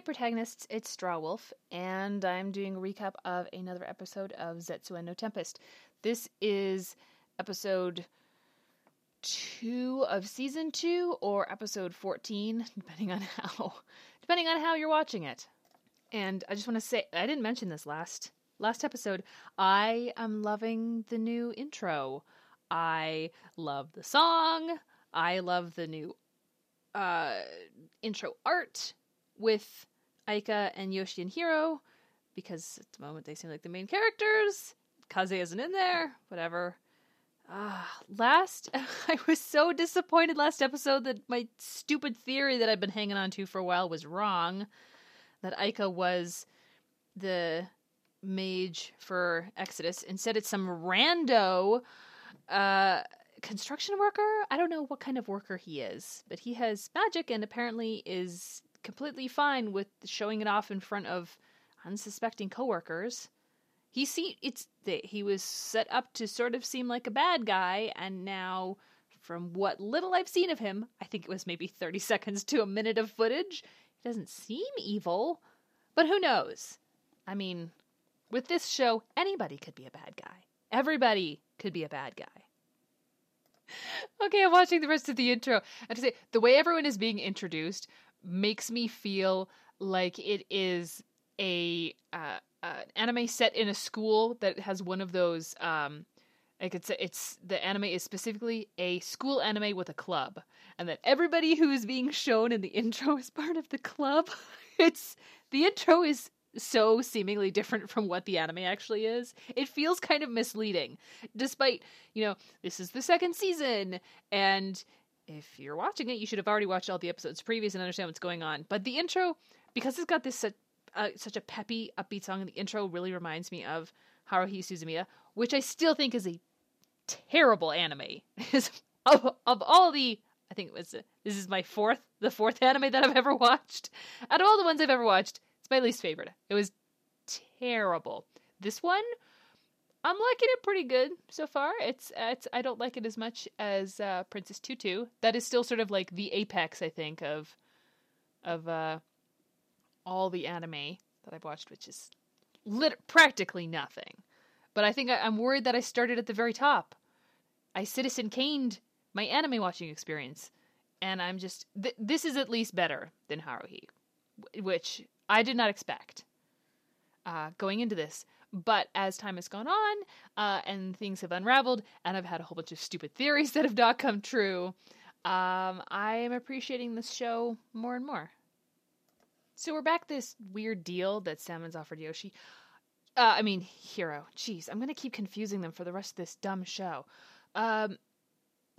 Hi, protagonists. It's Straw Wolf, and I'm doing a recap of another episode of Zetsuen no Tempest. This is episode two of season two, or episode fourteen, depending on how depending on how you're watching it. And I just want to say, I didn't mention this last last episode. I am loving the new intro. I love the song. I love the new uh, intro art with Aika and Yoshi and Hiro because at the moment they seem like the main characters. Kaze isn't in there. Whatever. Uh, last, I was so disappointed last episode that my stupid theory that I've been hanging on to for a while was wrong. That Aika was the mage for Exodus. Instead, it's some rando uh, construction worker. I don't know what kind of worker he is, but he has magic and apparently is completely fine with showing it off in front of unsuspecting coworkers. He see it's he was set up to sort of seem like a bad guy, and now, from what little I've seen of him, I think it was maybe thirty seconds to a minute of footage. He doesn't seem evil, but who knows? I mean, with this show, anybody could be a bad guy. Everybody could be a bad guy. Okay, I'm watching the rest of the intro. And to say, the way everyone is being introduced makes me feel like it is a uh, uh, anime set in a school that has one of those. Um, like it's it's the anime is specifically a school anime with a club, and that everybody who is being shown in the intro is part of the club. It's the intro is so seemingly different from what the anime actually is. It feels kind of misleading, despite, you know, this is the second season, and if you're watching it, you should have already watched all the episodes previous and understand what's going on. But the intro, because it's got this uh, such a peppy, upbeat song, the intro really reminds me of Haruhi Suzumiya, which I still think is a terrible anime. of, of all the I think it was this is my fourth the fourth anime that I've ever watched. Out of all the ones I've ever watched, it's my least favorite. It was terrible. This one, I'm liking it pretty good so far. It's it's I don't like it as much as uh, Princess Tutu. That is still sort of like the apex, I think, of of uh, all the anime that I've watched, which is lit- practically nothing. But I think I, am worried that I started at the very top. I Citizen Kaned my anime watching experience, and I'm just th- this is at least better than Haruhi, which I did not expect uh, going into this. But as time has gone on uh, and things have unraveled, and I've had a whole bunch of stupid theories that have not come true, um, I am appreciating this show more and more. So we're back this weird deal that Samon's offered Yoshi. Uh, I mean, Hiro. Jeez, I'm going to keep confusing them for the rest of this dumb show. Um,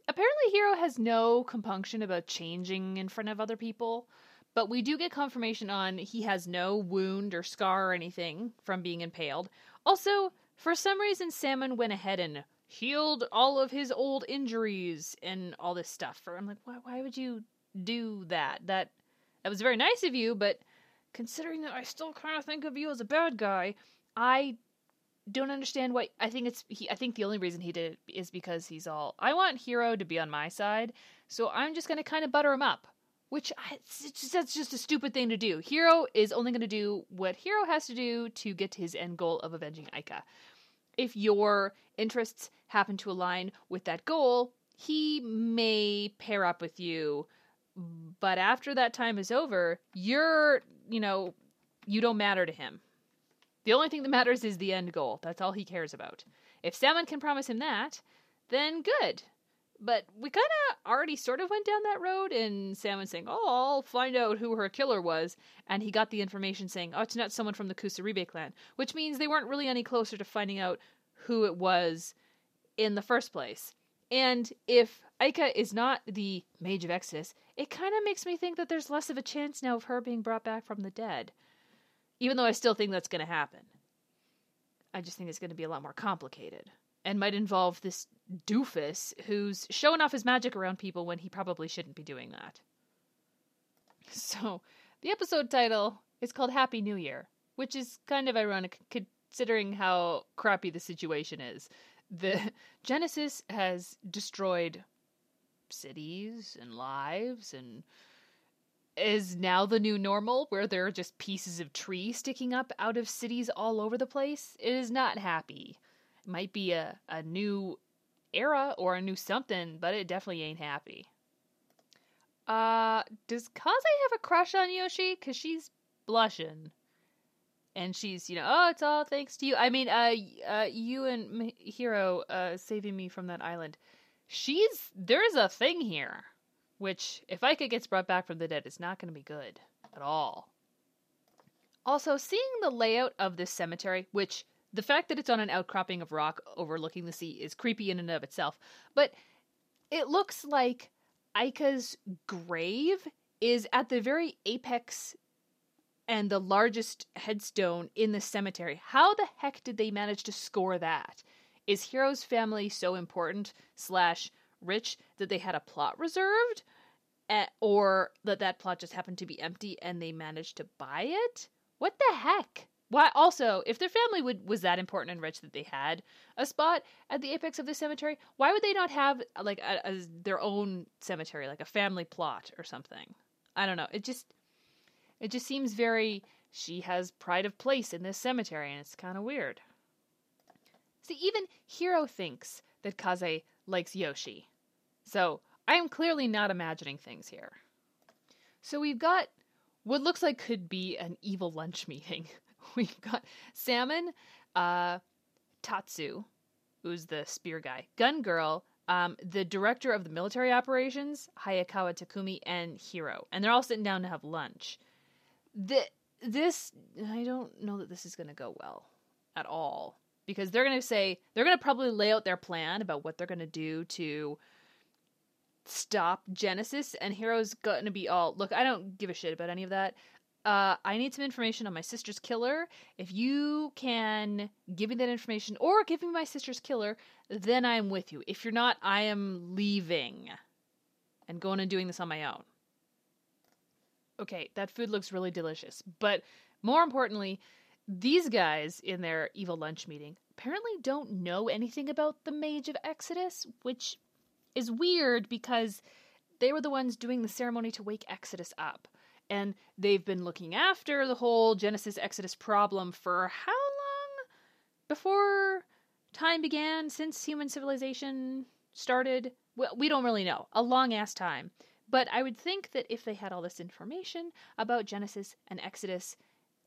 apparently, Hiro has no compunction about changing in front of other people. But we do get confirmation on he has no wound or scar or anything from being impaled. Also, for some reason, Samon went ahead and healed all of his old injuries and all this stuff. I'm like, why? Why would you do that? That that was very nice of you, but considering that I still kind of think of you as a bad guy, I don't understand why. I think it's he. I think the only reason he did it is because he's all. I want Hiro to be on my side, so I'm just gonna kind of butter him up which I, just, that's just a stupid thing to do. Hiro is only going to do what Hiro has to do to get to his end goal of avenging Aika. If your interests happen to align with that goal, he may pair up with you, but after that time is over, you're, you know, you don't matter to him. The only thing that matters is the end goal. That's all he cares about. If Samon can promise him that, then good. But we kind of already sort of went down that road, and Samon saying, "Oh, I'll find out who her killer was," and he got the information saying, "Oh, it's not someone from the Kusaribe clan," which means they weren't really any closer to finding out who it was in the first place. And if Aika is not the Mage of Exodus, it kind of makes me think that there's less of a chance now of her being brought back from the dead. Even though I still think that's going to happen. I just think it's going to be a lot more complicated and might involve this doofus who's showing off his magic around people when he probably shouldn't be doing that. So, the episode title is called Happy New Year, which is kind of ironic considering how crappy the situation is. The Genesis has destroyed cities and lives and is now the new normal where there are just pieces of tree sticking up out of cities all over the place. It is not happy. It might be a, a new era or a new something, but it definitely ain't happy. Uh, does Kaze have a crush on Yoshi? Cause she's blushing, and she's you know, oh, it's all thanks to you. I mean, uh, uh, you and Hiro, uh, saving me from that island. She's there's a thing here, which if Aika gets brought back from the dead, it's not going to be good at all. Also, seeing the layout of this cemetery, which the fact that it's on an outcropping of rock overlooking the sea is creepy in and of itself, but it looks like Aika's grave is at the very apex and the largest headstone in the cemetery. How the heck did they manage to score that? Is Hiro's family so important slash rich that they had a plot reserved? Eh, or that that plot just happened to be empty and they managed to buy it? What the heck? Why also, if their family would was that important and rich that they had a spot at the apex of the cemetery, why would they not have like a, a, their own cemetery, like a family plot or something? I don't know. It just it just seems very she has pride of place in this cemetery and it's kind of weird. See, even Hiro thinks that Kaze likes Yoshi. So, I am clearly not imagining things here. So we've got what looks like could be an evil lunch meeting we've got Samon, uh, Tatsu, who's the spear guy, Gun Girl, um, the director of the military operations, Hayakawa Takumi, and Hiro. And they're all sitting down to have lunch. The, this, I don't know that this is going to go well at all. Because they're going to say, they're going to probably lay out their plan about what they're going to do to stop Genesis. And Hiro's going to be all, look, I don't give a shit about any of that uh, I need some information on my sister's killer. If you can give me that information or give me my sister's killer, then I'm with you. If you're not, I am leaving and going and doing this on my own. Okay, that food looks really delicious. But more importantly, these guys in their evil lunch meeting apparently don't know anything about the Mage of Exodus, which is weird because they were the ones doing the ceremony to wake Exodus up and they've been looking after the whole Genesis Exodus problem for how long before time began since human civilization started? Well, we don't really know. A long ass time. But I would think that if they had all this information about Genesis and Exodus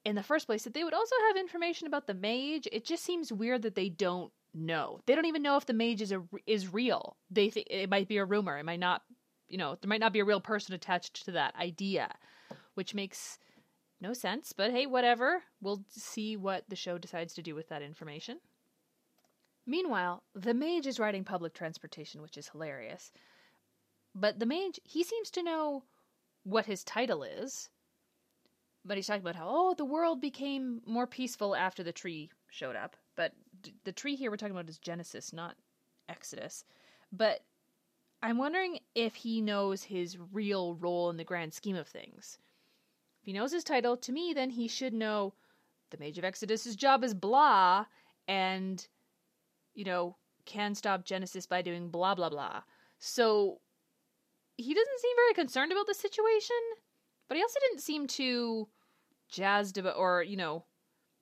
in the first place, that they would also have information about the mage. It just seems weird that they don't know. They don't even know if the mage is a, is real. They think it might be a rumor. It might not, you know, there might not be a real person attached to that idea which makes no sense, but hey, whatever. We'll see what the show decides to do with that information. Meanwhile, the mage is riding public transportation, which is hilarious. But the mage, he seems to know what his title is. But he's talking about how, oh, the world became more peaceful after the tree showed up. But the tree here we're talking about is Genesis, not Exodus. But I'm wondering if he knows his real role in the grand scheme of things. If he knows his title, to me, then he should know the Mage of Exodus's job is blah, and, you know, can stop Genesis by doing blah, blah, blah. So he doesn't seem very concerned about the situation, but he also didn't seem too jazzed about, or, you know,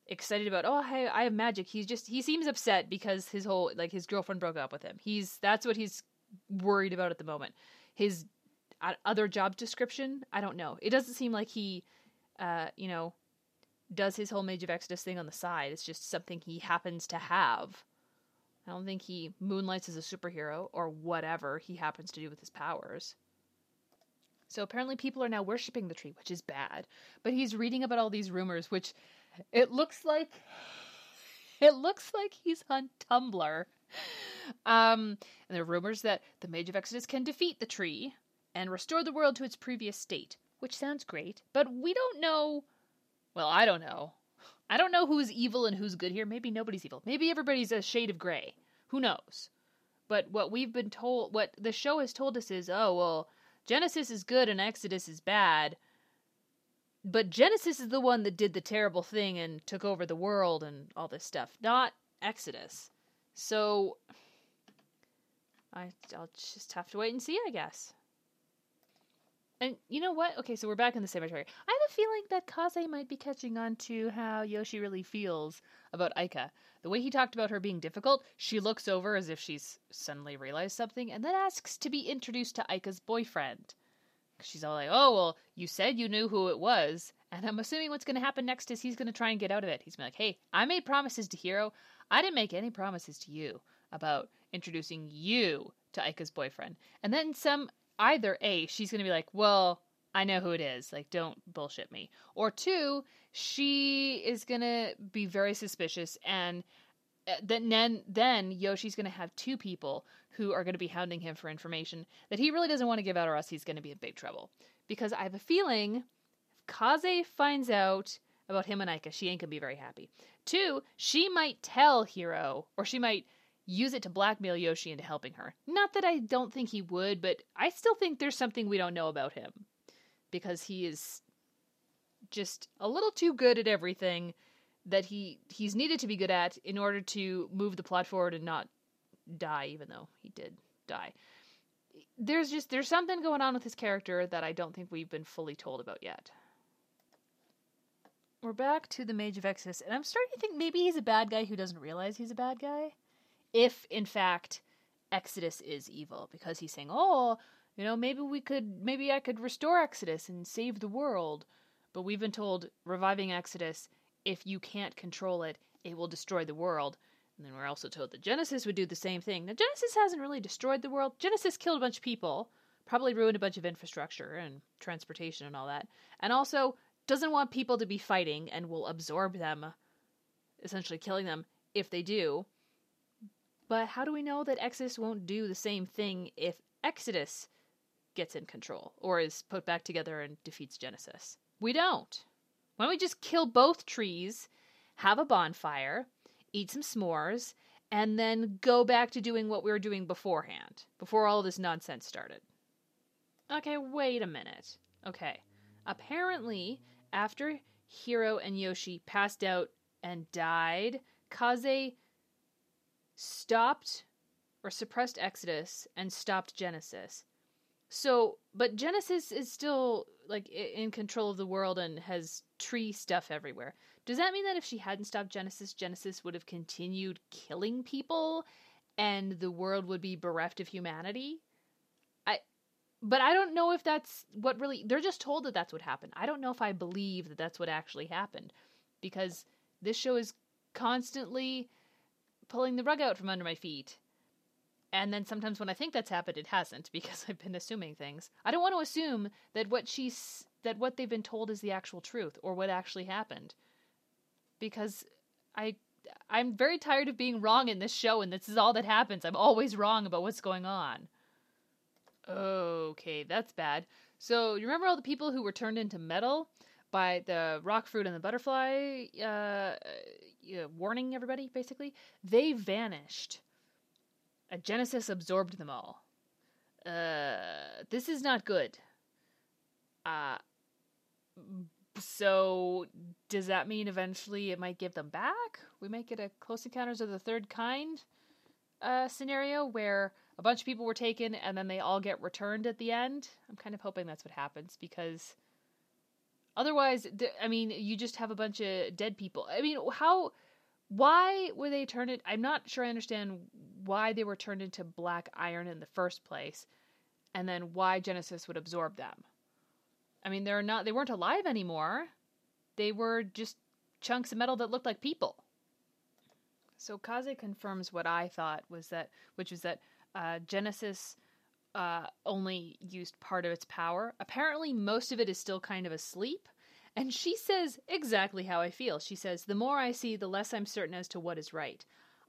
excited about, oh, hey, I have magic. He's just, he seems upset because his whole, like, his girlfriend broke up with him. He's, that's what he's worried about at the moment. His other job description, I don't know. It doesn't seem like he, uh, you know, does his whole Mage of Exodus thing on the side. It's just something he happens to have. I don't think he moonlights as a superhero or whatever he happens to do with his powers. So apparently people are now worshiping the tree, which is bad. But he's reading about all these rumors, which it looks like it looks like he's on Tumblr. Um, and there are rumors that the Mage of Exodus can defeat the tree, and restore the world to its previous state, which sounds great, but we don't know. Well, I don't know. I don't know who's evil and who's good here. Maybe nobody's evil. Maybe everybody's a shade of gray. Who knows? But what we've been told, what the show has told us is, oh, well, Genesis is good and Exodus is bad. But Genesis is the one that did the terrible thing and took over the world and all this stuff, not Exodus. So I, I'll just have to wait and see, I guess. And you know what? Okay, so we're back in the cemetery. I have a feeling that Kaze might be catching on to how Yoshi really feels about Aika. The way he talked about her being difficult, she looks over as if she's suddenly realized something and then asks to be introduced to Aika's boyfriend. She's all like, oh, well, you said you knew who it was. And I'm assuming what's going to happen next is he's going to try and get out of it. He's like, hey, I made promises to Hiro. I didn't make any promises to you about introducing you to Aika's boyfriend. And then some, either A, she's going to be like, well, I know who it is. Like, don't bullshit me. Or two, she is going to be very suspicious and uh, then then Yoshi's going to have two people who are going to be hounding him for information that he really doesn't want to give out, or else he's going to be in big trouble. Because I have a feeling if Kaze finds out about him and Aika, she ain't gonna be very happy. Two, she might tell Hiro, or she might use it to blackmail Yoshi into helping her. Not that I don't think he would, but I still think there's something we don't know about him. Because he is just a little too good at everything that he he's needed to be good at in order to move the plot forward and not die even though he did die. There's just there's something going on with his character that I don't think we've been fully told about yet. We're back to the Mage of Exodus, and I'm starting to think maybe he's a bad guy who doesn't realize he's a bad guy. If in fact Exodus is evil, because he's saying, "Oh, you know, maybe we could, maybe I could restore Exodus and save the world." But we've been told reviving Exodus if you can't control it, it will destroy the world. And then we're also told that Genesis would do the same thing. Now, Genesis hasn't really destroyed the world. Genesis killed a bunch of people, probably ruined a bunch of infrastructure and transportation and all that. And also doesn't want people to be fighting and will absorb them, essentially killing them if they do. But how do we know that Exodus won't do the same thing if Exodus gets in control or is put back together and defeats Genesis? We don't. Why don't we just kill both trees, have a bonfire, eat some s'mores, and then go back to doing what we were doing beforehand, before all this nonsense started? Okay, wait a minute. Okay. Apparently, after Hiro and Yoshi passed out and died, Kaze stopped or suppressed Exodus and stopped Genesis. So, but Genesis is still like in control of the world and has tree stuff everywhere. Does that mean that if she hadn't stopped Genesis, Genesis would have continued killing people and the world would be bereft of humanity? I but I don't know if that's what really they're just told that that's what happened. I don't know if I believe that that's what actually happened because this show is constantly pulling the rug out from under my feet and then sometimes when I think that's happened, it hasn't because I've been assuming things. I don't want to assume that what she's that what they've been told is the actual truth or what actually happened, because I I'm very tired of being wrong in this show, and this is all that happens. I'm always wrong about what's going on. Okay, that's bad. So you remember all the people who were turned into metal by the rock fruit and the butterfly, uh, uh, warning everybody basically? They vanished a Genesis absorbed them all. Uh, this is not good. Uh, so does that mean eventually it might give them back? We might get a Close Encounters of the Third Kind uh, scenario where a bunch of people were taken and then they all get returned at the end. I'm kind of hoping that's what happens because otherwise, I mean, you just have a bunch of dead people. I mean, how why were they turned it i'm not sure i understand why they were turned into black iron in the first place and then why genesis would absorb them. I mean they're not they weren't alive anymore. They were just chunks of metal that looked like people. So kaze confirms what i thought was that which was that uh, genesis uh, only used part of its power apparently most of it is still kind of asleep and she says exactly how I feel. She says, The more I see, the less I'm certain as to what is right.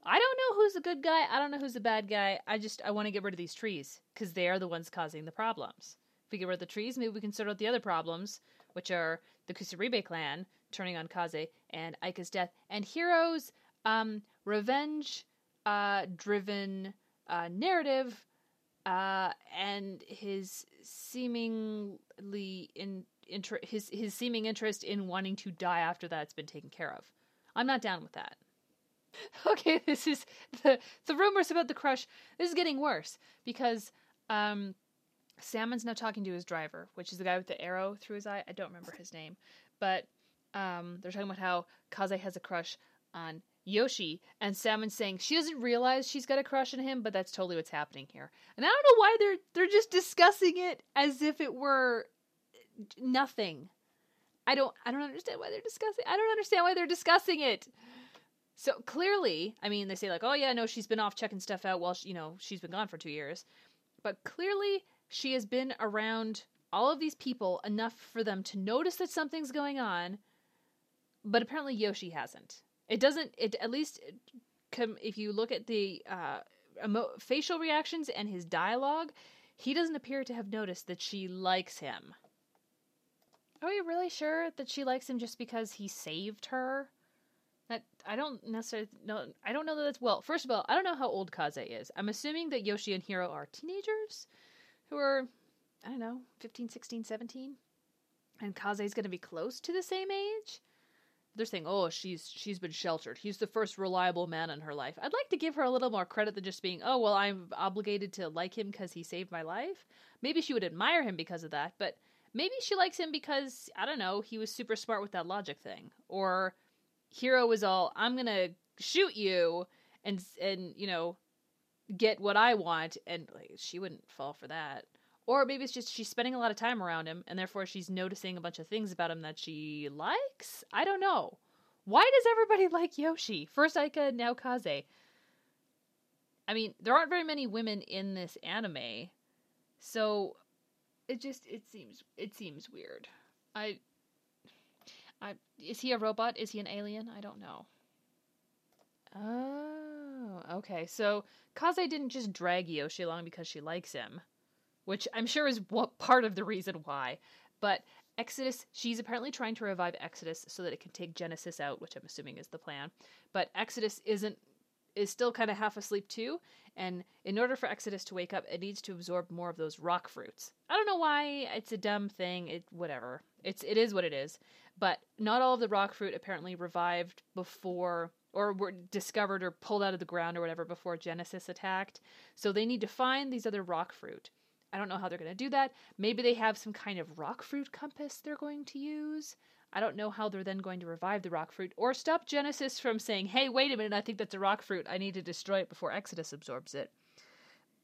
I don't know who's the good guy. I don't know who's the bad guy. I just, I want to get rid of these trees because they are the ones causing the problems. If we get rid of the trees, maybe we can sort out the other problems, which are the Kusaribe clan turning on Kaze and Aika's death, and Hiro's um, revenge uh, driven uh, narrative uh, and his seemingly in inter- his his seeming interest in wanting to die after that's been taken care of. I'm not down with that. Okay, this is the the rumors about the crush. This is getting worse because um, Samon's now talking to his driver, which is the guy with the arrow through his eye. I don't remember his name, but um, they're talking about how Kaze has a crush on Yoshi, and Samon's saying she doesn't realize she's got a crush on him, but that's totally what's happening here. And I don't know why they're they're just discussing it as if it were uh, nothing. I don't I don't understand why they're discussing. I don't understand why they're discussing it. So clearly, I mean, they say like, "Oh yeah, no, she's been off checking stuff out while she, you know she's been gone for two years," but clearly she has been around all of these people enough for them to notice that something's going on. But apparently Yoshi hasn't. It doesn't. It at least if you look at the uh, emo- facial reactions and his dialogue, he doesn't appear to have noticed that she likes him. Are you really sure that she likes him just because he saved her? That I don't necessarily know. I don't know that that's well. First of all, I don't know how old Kaze is. I'm assuming that Yoshi and Hiro are teenagers who are I don't know, 15, 16, 17. And Kaze's going to be close to the same age. They're saying, "Oh, she's she's been sheltered. He's the first reliable man in her life." I'd like to give her a little more credit than just being, "Oh, well, I'm obligated to like him because he saved my life." Maybe she would admire him because of that, but maybe she likes him because I don't know, he was super smart with that logic thing, or Hiro was all, "I'm gonna shoot you," and and you know, get what I want, and like, she wouldn't fall for that. Or maybe it's just she's spending a lot of time around him, and therefore she's noticing a bunch of things about him that she likes. I don't know. Why does everybody like Yoshi? First Aika, now Kaze. I mean, there aren't very many women in this anime, so it just it seems it seems weird. I, I is he a robot? Is he an alien? I don't know. Oh, okay. So Kaze didn't just drag Yoshi along because she likes him, which I'm sure is what part of the reason why. But Exodus, she's apparently trying to revive Exodus so that it can take Genesis out, which I'm assuming is the plan. But Exodus isn't is still kind of half asleep too, and in order for Exodus to wake up, it needs to absorb more of those rock fruits. I don't know why it's a dumb thing. It whatever. It's it is what it is. But not all of the rock fruit apparently revived before or were discovered or pulled out of the ground or whatever before Genesis attacked. So they need to find these other rock fruit. I don't know how they're going to do that. Maybe they have some kind of rock fruit compass they're going to use. I don't know how they're then going to revive the rock fruit or stop Genesis from saying, hey, wait a minute, I think that's a rock fruit. I need to destroy it before Exodus absorbs it.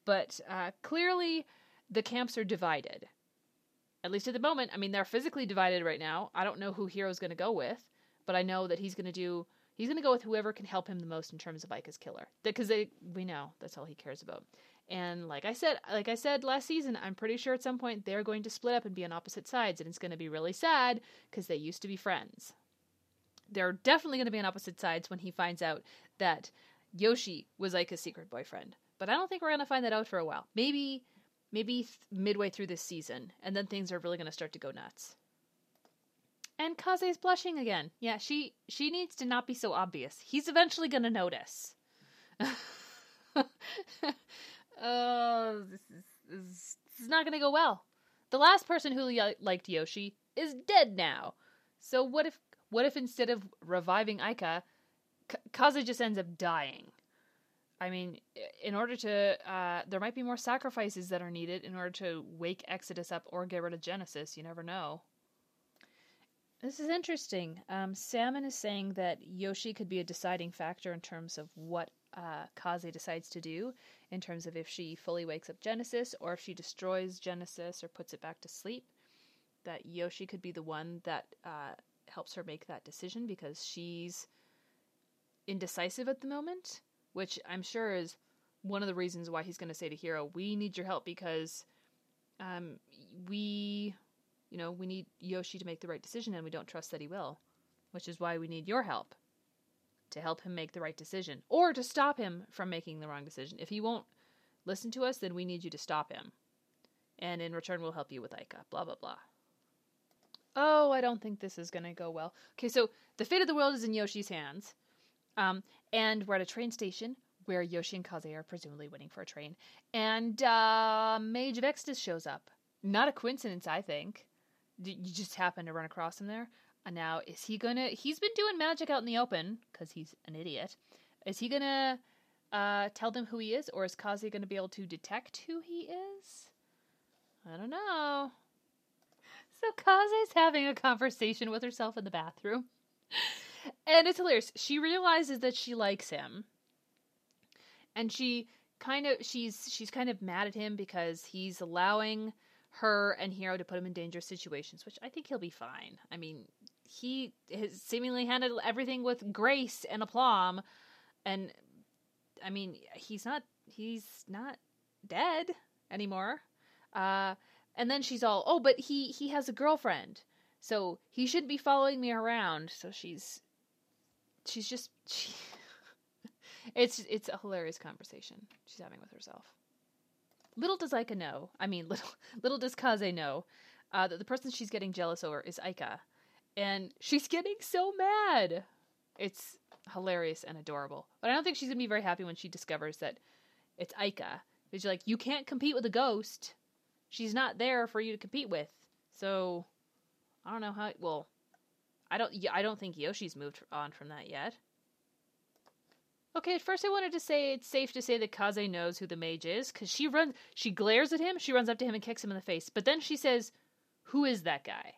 But uh, clearly, the camps are divided. At least at the moment. I mean, they're physically divided right now. I don't know who Hiro's going to go with, but I know that he's going to do He's going to go with whoever can help him the most in terms of Aika's killer. Because we know that's all he cares about. And like I said, like I said last season, I'm pretty sure at some point they're going to split up and be on opposite sides, and it's going to be really sad because they used to be friends. They're definitely going to be on opposite sides when he finds out that Yoshi was Aika's secret boyfriend. But I don't think we're going to find that out for a while. Maybe, maybe th- midway through this season, and then things are really going to start to go nuts. And Kaze's blushing again. Yeah, she she needs to not be so obvious. He's eventually gonna notice. oh, this is, this is not gonna go well. The last person who liked Yoshi is dead now. So what if what if instead of reviving Aika, K- Kaze just ends up dying? I mean, in order to, uh, there might be more sacrifices that are needed in order to wake Exodus up or get rid of Genesis. You never know. This is interesting. Um, Samon is saying that Yoshi could be a deciding factor in terms of what uh, Kaze decides to do, in terms of if she fully wakes up Genesis or if she destroys Genesis or puts it back to sleep. That Yoshi could be the one that uh, helps her make that decision because she's indecisive at the moment, which I'm sure is one of the reasons why he's going to say to Hiro, "We need your help because um, we you know, we need Yoshi to make the right decision and we don't trust that he will, which is why we need your help to help him make the right decision or to stop him from making the wrong decision. If he won't listen to us, then we need you to stop him. And in return, we'll help you with Aika. Blah, blah, blah. Oh, I don't think this is going to go well. Okay, so the fate of the world is in Yoshi's hands. Um, and we're at a train station where Yoshi and Kaze are presumably waiting for a train. And uh, Mage of Exodus shows up. Not a coincidence, I think you just happen to run across him there. Now, is he gonna? He's been doing magic out in the open because he's an idiot. Is he gonna uh, tell them who he is, or is Kaze gonna be able to detect who he is? I don't know. So Kaze's having a conversation with herself in the bathroom. And it's hilarious. She realizes that she likes him. And she kind of she's she's kind of mad at him because he's allowing her and Hiro to put him in dangerous situations, which I think he'll be fine. I mean, he has seemingly handled everything with grace and aplomb and I mean, he's not he's not dead anymore. Uh and then she's all, "Oh, but he he has a girlfriend." So he shouldn't be following me around. So she's she's just she, it's it's a hilarious conversation she's having with herself. Little does Aika know. I mean, little little does Kaze know uh, that the person she's getting jealous over is Aika, and she's getting so mad. It's hilarious and adorable. But I don't think she's gonna be very happy when she discovers that it's Aika. Because you're like, you can't compete with a ghost. She's not there for you to compete with. So I don't know how. Well, I don't. I don't think Yoshi's moved on from that yet. Okay, at first I wanted to say it's safe to say that Kaze knows who the mage is because she runs. She glares at him. She runs up to him and kicks him in the face. But then she says, "Who is that guy?"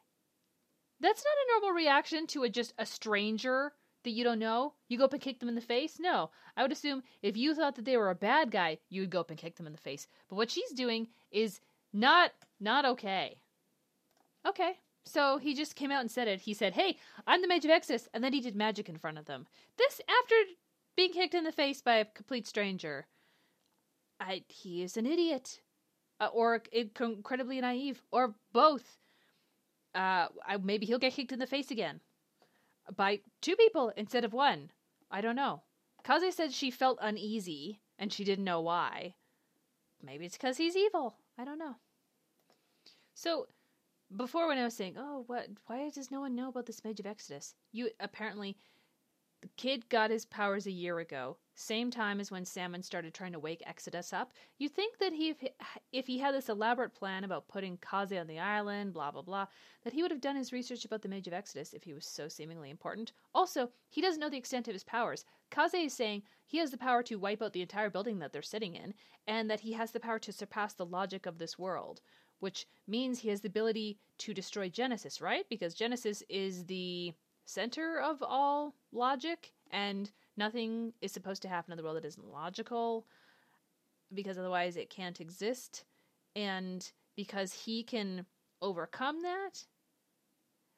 That's not a normal reaction to a just a stranger that you don't know. You go up and kick them in the face. No, I would assume if you thought that they were a bad guy, you would go up and kick them in the face. But what she's doing is not not okay. Okay, so he just came out and said it. He said, Hey, I'm the Mage of Exodus. And then he did magic in front of them. This after being kicked in the face by a complete stranger. I, he is an idiot. Uh, or incredibly naive. Or both. Uh, I, maybe he'll get kicked in the face again. By two people instead of one. I don't know. Kaze said she felt uneasy and she didn't know why. Maybe it's because he's evil. I don't know. So before when I was saying, "Oh, what? Why does no one know about this Mage of Exodus?" You apparently the kid got his powers a year ago, same time as when Samon started trying to wake Exodus up. You'd think that he, if he had this elaborate plan about putting Kaze on the island, blah blah blah, that he would have done his research about the Mage of Exodus if he was so seemingly important. Also, he doesn't know the extent of his powers. Kaze is saying he has the power to wipe out the entire building that they're sitting in, and that he has the power to surpass the logic of this world which means he has the ability to destroy Genesis, right? Because Genesis is the center of all logic, and nothing is supposed to happen in the world that isn't logical, because otherwise it can't exist. And because he can overcome that.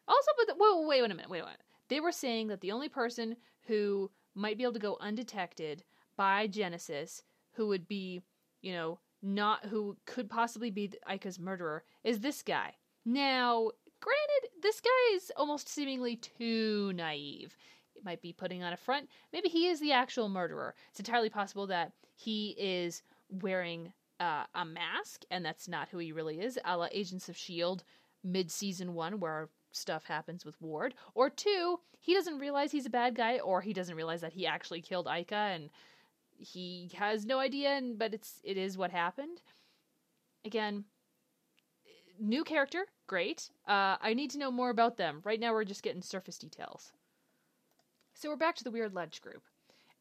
Also, but wait, wait, wait a minute, wait a minute. They were saying that the only person who might be able to go undetected by Genesis, who would be, you know, not who could possibly be Aika's murderer is this guy. Now, granted, this guy is almost seemingly too naive. He might be putting on a front. Maybe he is the actual murderer. It's entirely possible that he is wearing uh, a mask, and that's not who he really is, a la Agents of S.H.I.E.L.D. mid season one, where stuff happens with Ward. Or two, he doesn't realize he's a bad guy, or he doesn't realize that he actually killed Aika and he has no idea, and but it's it is what happened. Again, new character, great. Uh, I need to know more about them. Right now, we're just getting surface details. So we're back to the Weird Ledge group,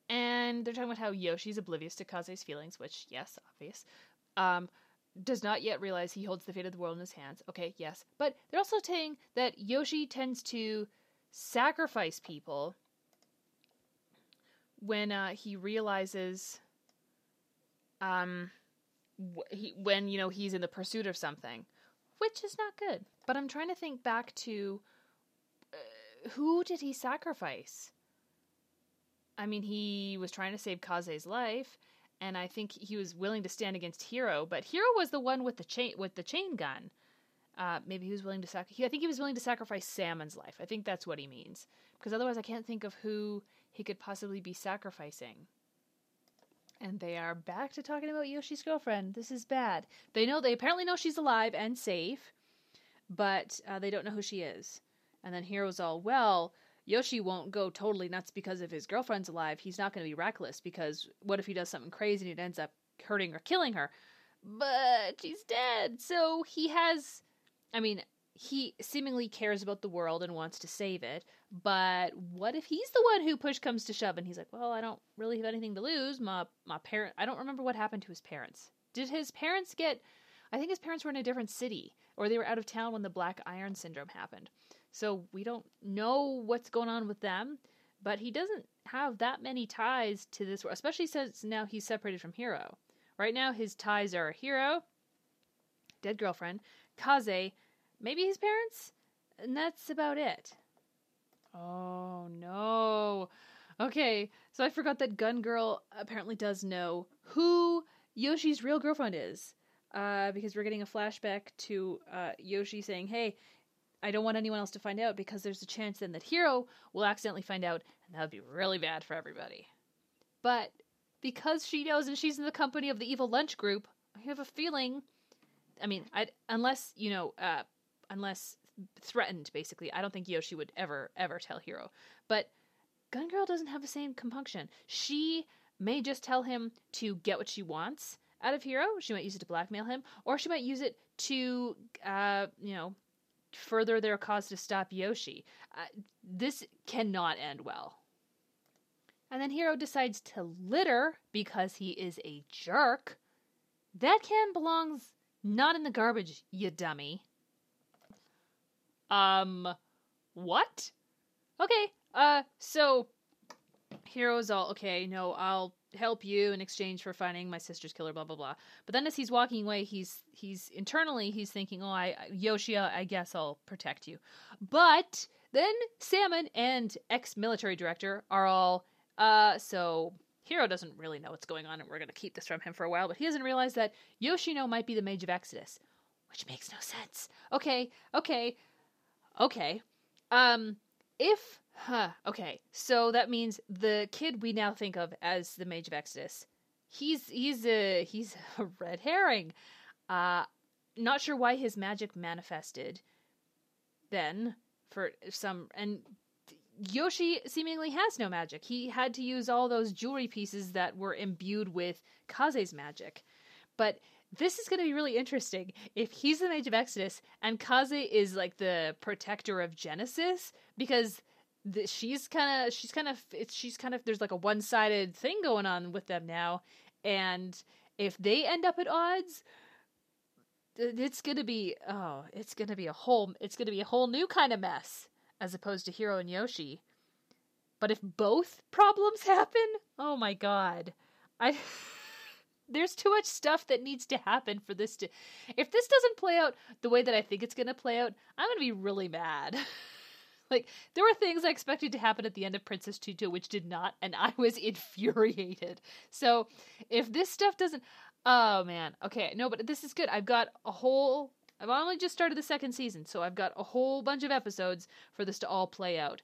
and they're talking about how Yoshi's oblivious to Kaze's feelings, which yes, obvious. Um, does not yet realize he holds the fate of the world in his hands. Okay, yes, but they're also saying that Yoshi tends to sacrifice people when uh, he realizes um he when you know he's in the pursuit of something which is not good but i'm trying to think back to uh, who did he sacrifice i mean he was trying to save kaze's life and i think he was willing to stand against Hiro, but Hiro was the one with the chain with the chain gun uh, maybe he was willing to sacrifice. I think he was willing to sacrifice Samon's life. I think that's what he means. Because otherwise, I can't think of who he could possibly be sacrificing. And they are back to talking about Yoshi's girlfriend. This is bad. They know they apparently know she's alive and safe, but uh, they don't know who she is. And then Hiro's all, well, Yoshi won't go totally nuts because if his girlfriend's alive. He's not going to be reckless because what if he does something crazy and it ends up hurting or killing her? But she's dead. So he has, I mean, he seemingly cares about the world and wants to save it. But what if he's the one who push comes to shove and he's like, "Well, I don't really have anything to lose. My my parent, I don't remember what happened to his parents. Did his parents get I think his parents were in a different city or they were out of town when the Black Iron Syndrome happened. So we don't know what's going on with them, but he doesn't have that many ties to this world, especially since now he's separated from Hiro. Right now, his ties are Hiro, dead girlfriend, Kaze, maybe his parents, and that's about it. Oh no. Okay, so I forgot that Gun Girl apparently does know who Yoshi's real girlfriend is. Uh, because we're getting a flashback to uh, Yoshi saying, Hey, I don't want anyone else to find out because there's a chance then that Hiro will accidentally find out, and that would be really bad for everybody. But because she knows and she's in the company of the evil lunch group, I have a feeling. I mean, I, unless, you know, uh, unless threatened, basically, I don't think Yoshi would ever, ever tell Hiro. But Gun Girl doesn't have the same compunction. She may just tell him to get what she wants out of Hiro. She might use it to blackmail him, or she might use it to, uh, you know, further their cause to stop Yoshi. Uh, this cannot end well. And then Hiro decides to litter because he is a jerk. That can belongs not in the garbage, you dummy. Um, what? Okay, uh, so Hiro's all okay. No, I'll help you in exchange for finding my sister's killer. Blah blah blah. But then as he's walking away, he's he's internally he's thinking, oh, I Yoshi, I guess I'll protect you. But then Samon and ex-military director are all, uh, so Hiro doesn't really know what's going on, and we're gonna keep this from him for a while. But he doesn't realize that Yoshino might be the Mage of Exodus, which makes no sense. Okay, okay, okay. Um, if Huh. Okay. So that means the kid we now think of as the Mage of Exodus. He's he's a he's a red herring. Uh not sure why his magic manifested then for some and Yoshi seemingly has no magic. He had to use all those jewelry pieces that were imbued with Kaze's magic. But this is going to be really interesting. If he's the Mage of Exodus and Kaze is like the protector of Genesis because the, she's kind of she's kind of she's kind of there's like a one-sided thing going on with them now. And if they end up at odds it's going to be oh it's going to be a whole it's going to be a whole new kind of mess as opposed to Hiro and Yoshi. But if both problems happen oh my god. I there's too much stuff that needs to happen for this to if this doesn't play out the way that i think it's going to play out i'm going to be really mad Like there were things I expected to happen at the end of Princess Tutu which did not, and I was infuriated. So if this stuff doesn't, oh man, okay, no, but this is good. I've got a whole. I've only just started the second season, so I've got a whole bunch of episodes for this to all play out.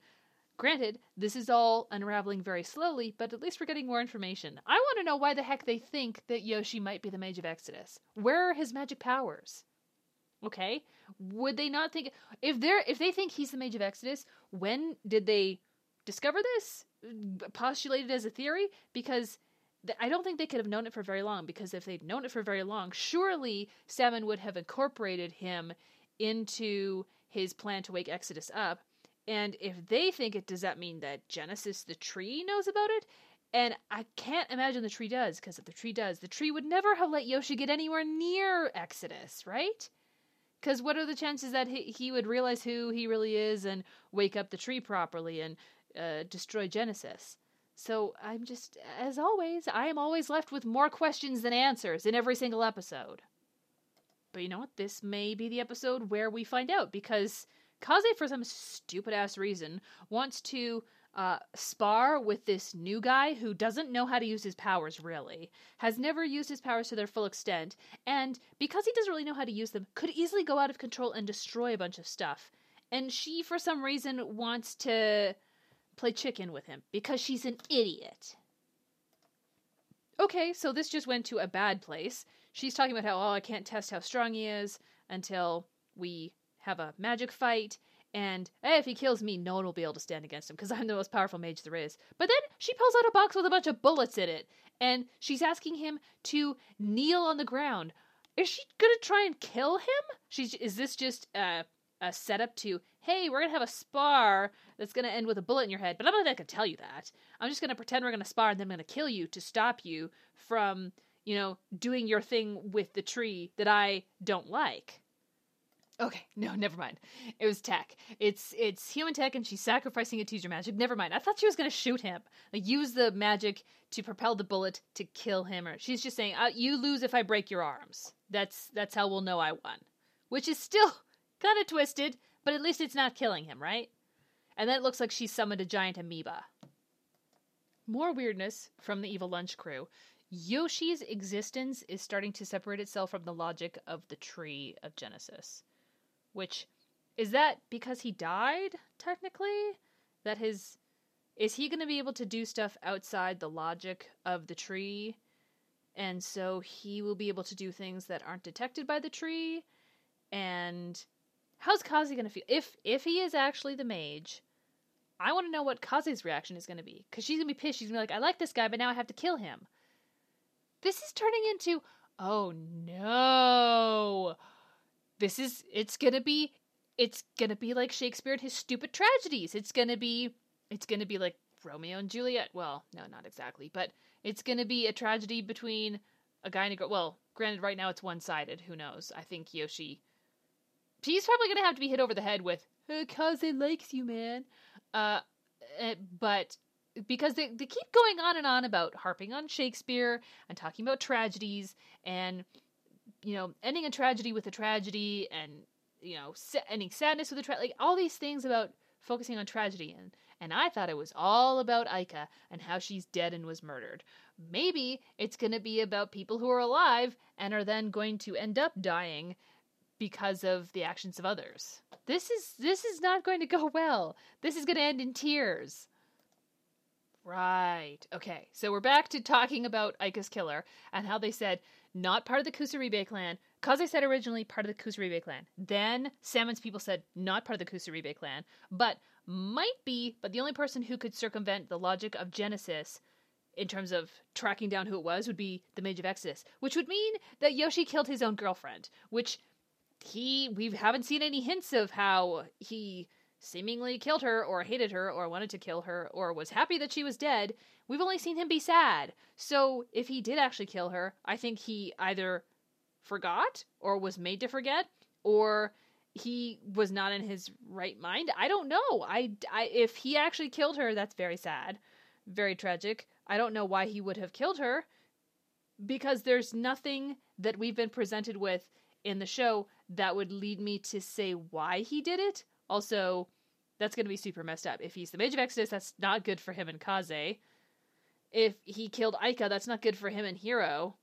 Granted, this is all unraveling very slowly, but at least we're getting more information. I want to know why the heck they think that Yoshi might be the Mage of Exodus. Where are his magic powers? Okay? Would they not think if they're if they think he's the Mage of Exodus, when did they discover this? Postulated as a theory? Because I don't think they could have known it for very long because if they'd known it for very long, surely Samon would have incorporated him into his plan to wake Exodus up. And if they think it, does that mean that Genesis the tree knows about it? And I can't imagine the tree does, because if the tree does, the tree would never have let Yoshi get anywhere near Exodus, right? Because what are the chances that he, he would realize who he really is and wake up the tree properly and uh, destroy Genesis? So I'm just, as always, I am always left with more questions than answers in every single episode. But you know what? This may be the episode where we find out because Kaze, for some stupid ass reason, wants to uh, spar with this new guy who doesn't know how to use his powers really, has never used his powers to their full extent, and because he doesn't really know how to use them, could easily go out of control and destroy a bunch of stuff. And she, for some reason, wants to play chicken with him because she's an idiot. Okay, so this just went to a bad place. She's talking about how, oh, I can't test how strong he is until we have a magic fight and hey, if he kills me, no one will be able to stand against him because I'm the most powerful mage there is. But then she pulls out a box with a bunch of bullets in it, and she's asking him to kneel on the ground. Is she gonna try and kill him? She's is this just a, a setup to hey, we're gonna have a spar that's gonna end with a bullet in your head? But I'm not gonna tell you that. I'm just gonna pretend we're gonna spar and then I'm gonna kill you to stop you from you know, doing your thing with the tree that I don't like. Okay, no, never mind. It was tech. It's it's human tech, and she's sacrificing it to use her magic. Never mind. I thought she was gonna shoot him, like use the magic to propel the bullet to kill him. Or she's just saying, uh, "You lose if I break your arms." That's that's how we'll know I won, which is still kind of twisted, but at least it's not killing him, right? And then it looks like she summoned a giant amoeba. More weirdness from the evil lunch crew. Yoshi's existence is starting to separate itself from the logic of the tree of Genesis. Which is that because he died technically? That his is he going to be able to do stuff outside the logic of the tree? And so he will be able to do things that aren't detected by the tree? And how's Kaze going to feel if if he is actually the mage? I want to know what Kaze's reaction is going to be cuz she's going to be pissed. She's going to be like, "I like this guy, but now I have to kill him." This is turning into, "Oh no." This is it's gonna be it's gonna be like Shakespeare and his stupid tragedies. It's gonna be it's gonna be like Romeo and Juliet. Well, no, not exactly, but it's gonna be a tragedy between a guy and a girl. Well, granted, right now it's one sided. Who knows? I think Yoshi. He's probably gonna have to be hit over the head with "Cause it likes you, man." Uh, eh, but because they they keep going on and on about harping on Shakespeare and talking about tragedies and you know, ending a tragedy with a tragedy and, you know, ending sadness with a tragedy, like all these things about focusing on tragedy. And, and I thought it was all about Aika and how she's dead and was murdered. Maybe it's going to be about people who are alive and are then going to end up dying because of the actions of others. This is this is not going to go well. This is going to end in tears. Right. Okay. So we're back to talking about Aika's killer and how they said not part of the Kusaribe clan. Kaze said originally part of the Kusaribe clan. Then Samon's people said not part of the Kusaribe clan, but might be, but the only person who could circumvent the logic of Genesis in terms of tracking down who it was would be the Mage of Exodus, which would mean that Yoshi killed his own girlfriend, which he we haven't seen any hints of how he seemingly killed her or hated her or wanted to kill her or was happy that she was dead. We've only seen him be sad. So if he did actually kill her, I think he either forgot or was made to forget or he was not in his right mind. I don't know. I, I if he actually killed her, that's very sad, very tragic. I don't know why he would have killed her because there's nothing that we've been presented with in the show that would lead me to say why he did it also, that's going to be super messed up. If he's the Mage of Exodus, that's not good for him and Kaze. If he killed Aika, that's not good for him and Hiro.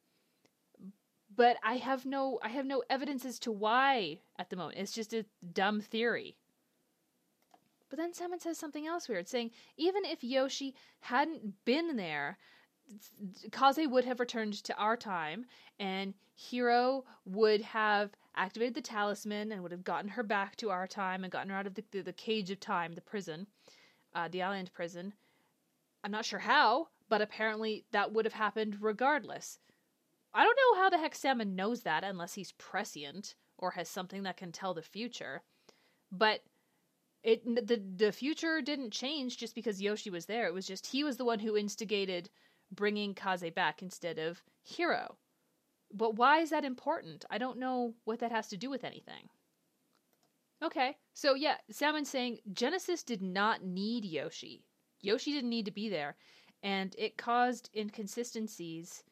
But I have no I have no evidence as to why at the moment. It's just a dumb theory. But then someone says something else weird, saying even if Yoshi hadn't been there, Kaze would have returned to our time, and Hiro would have activated the talisman and would have gotten her back to our time and gotten her out of the, the, the cage of time, the prison, uh, the island prison. I'm not sure how, but apparently that would have happened regardless. I don't know how the heck Samon knows that unless he's prescient or has something that can tell the future. But it the the future didn't change just because Yoshi was there. It was just he was the one who instigated bringing Kaze back instead of Hiro. But why is that important? I don't know what that has to do with anything. Okay, so yeah, Samon's saying Genesis did not need Yoshi. Yoshi didn't need to be there, and it caused inconsistencies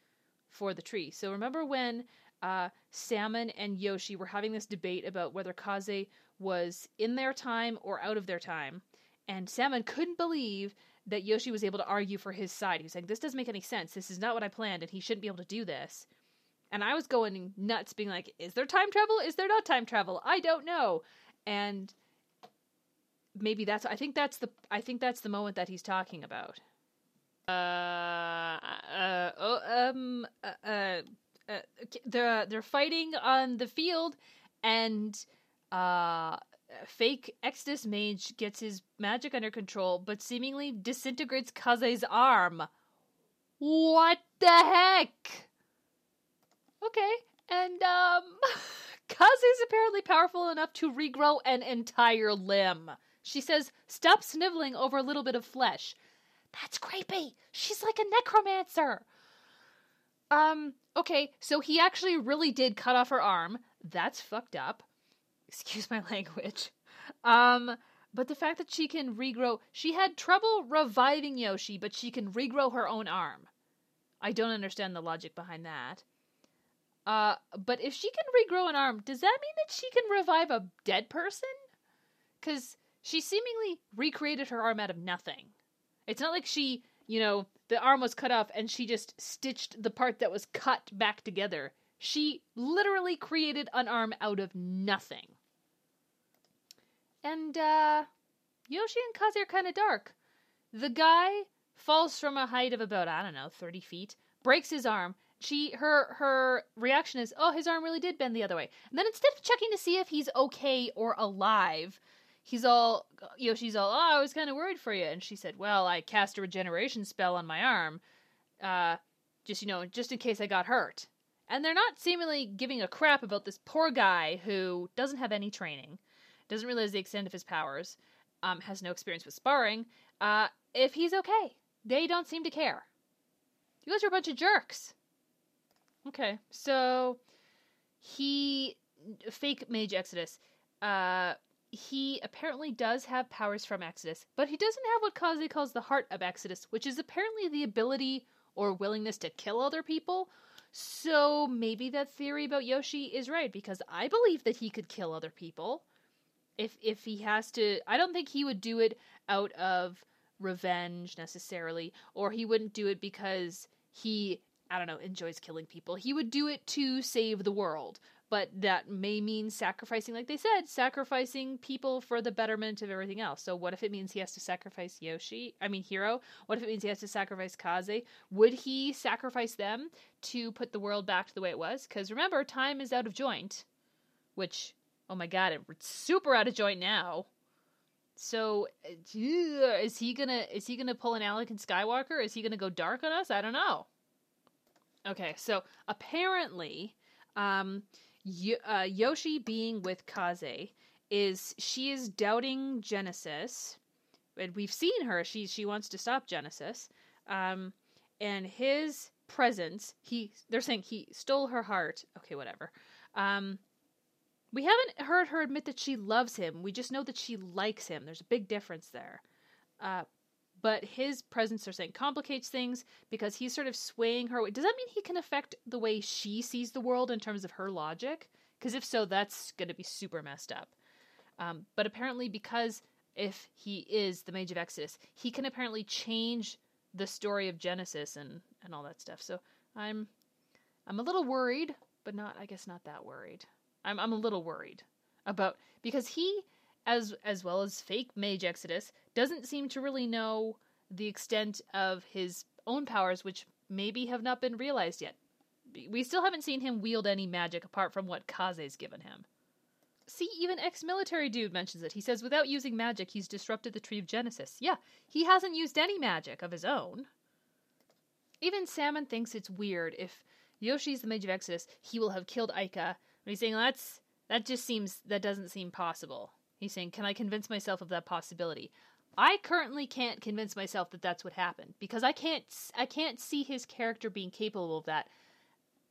for the tree. So remember when uh, Samon and Yoshi were having this debate about whether Kaze was in their time or out of their time, and Samon couldn't believe that Yoshi was able to argue for his side. He was like, "This doesn't make any sense. This is not what I planned, and he shouldn't be able to do this." And I was going nuts, being like, "Is there time travel? Is there not time travel? I don't know." And maybe that's. I think that's the. I think that's the moment that he's talking about. Uh, uh, oh, um, uh, uh, uh they're they're fighting on the field, and uh, fake Exodus mage gets his magic under control, but seemingly disintegrates Kaze's arm. What the heck? Okay, and um, Kaze's apparently powerful enough to regrow an entire limb. She says, "Stop sniveling over a little bit of flesh." That's creepy. She's like a necromancer. Um, okay, so he actually really did cut off her arm. That's fucked up. Excuse my language. Um, but the fact that she can regrow, she had trouble reviving Yoshi, but she can regrow her own arm. I don't understand the logic behind that. Uh, but if she can regrow an arm, does that mean that she can revive a dead person? Because she seemingly recreated her arm out of nothing. It's not like she, you know, the arm was cut off and she just stitched the part that was cut back together. She literally created an arm out of nothing. And, uh, Yoshi and Kaze are kind of dark. The guy falls from a height of about, I don't know, 30 feet, breaks his arm. She, her, her reaction is, oh, his arm really did bend the other way. And then instead of checking to see if he's okay or alive, he's all, you know, she's all, oh, I was kind of worried for you. And she said, well, I cast a regeneration spell on my arm, uh, just, you know, just in case I got hurt. And they're not seemingly giving a crap about this poor guy who doesn't have any training, doesn't realize the extent of his powers, um, has no experience with sparring, uh, if he's okay. They don't seem to care. You guys are a bunch of jerks. Okay, so he, fake Mage Exodus, uh, he apparently does have powers from Exodus, but he doesn't have what Kaze calls the heart of Exodus, which is apparently the ability or willingness to kill other people. So maybe that theory about Yoshi is right because I believe that he could kill other people. If if he has to, I don't think he would do it out of revenge necessarily, or he wouldn't do it because he I don't know, enjoys killing people. He would do it to save the world but that may mean sacrificing, like they said, sacrificing people for the betterment of everything else. So, what if it means he has to sacrifice Yoshi? I mean, Hiro? What if it means he has to sacrifice Kaze? Would he sacrifice them to put the world back to the way it was? Because remember, time is out of joint, which, oh my god, it's super out of joint now. So, uh, is he gonna is he gonna pull an Anakin Skywalker? Is he gonna go dark on us? I don't know. Okay, so apparently, um, uh, Yoshi being with Kaze is she is doubting Genesis, and we've seen her. She she wants to stop Genesis, um, and his presence. He they're saying he stole her heart. Okay, whatever. Um, we haven't heard her admit that she loves him. We just know that she likes him. There's a big difference there. Uh, but his presence, they're saying, complicates things because he's sort of swaying her. Does that mean he can affect the way she sees the world in terms of her logic? Because if so, that's going to be super messed up. Um, but apparently, because if he is the Mage of Exodus, he can apparently change the story of Genesis and and all that stuff. So I'm I'm a little worried, but not I guess not that worried. I'm I'm a little worried about because he as as well as fake Mage Exodus, doesn't seem to really know the extent of his own powers, which maybe have not been realized yet. We still haven't seen him wield any magic apart from what Kaze's given him. See, even ex military dude mentions it. He says without using magic, he's disrupted the Tree of Genesis. Yeah, he hasn't used any magic of his own. Even Samon thinks it's weird if Yoshi's the Mage of Exodus, he will have killed Aika. And he's saying that's that just seems that doesn't seem possible. He's saying, Can I convince myself of that possibility? I currently can't convince myself that that's what happened because I can't I can't see his character being capable of that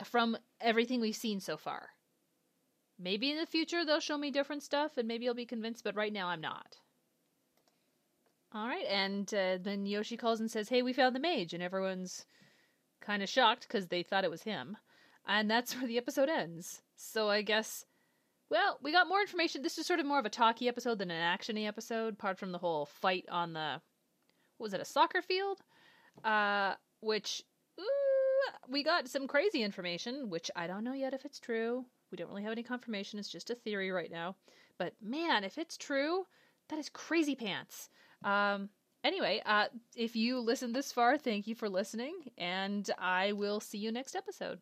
from everything we've seen so far. Maybe in the future they'll show me different stuff and maybe I'll be convinced, but right now I'm not. All right, and uh, then Yoshi calls and says, "Hey, we found the mage," and everyone's kind of shocked because they thought it was him, and that's where the episode ends. So I guess well, we got more information. This is sort of more of a talky episode than an actiony episode, apart from the whole fight on the what was it, a soccer field? Uh, which ooh, we got some crazy information, which I don't know yet if it's true. We don't really have any confirmation. It's just a theory right now. But man, if it's true, that is crazy pants. Um, anyway, uh, if you listened this far, thank you for listening, and I will see you next episode.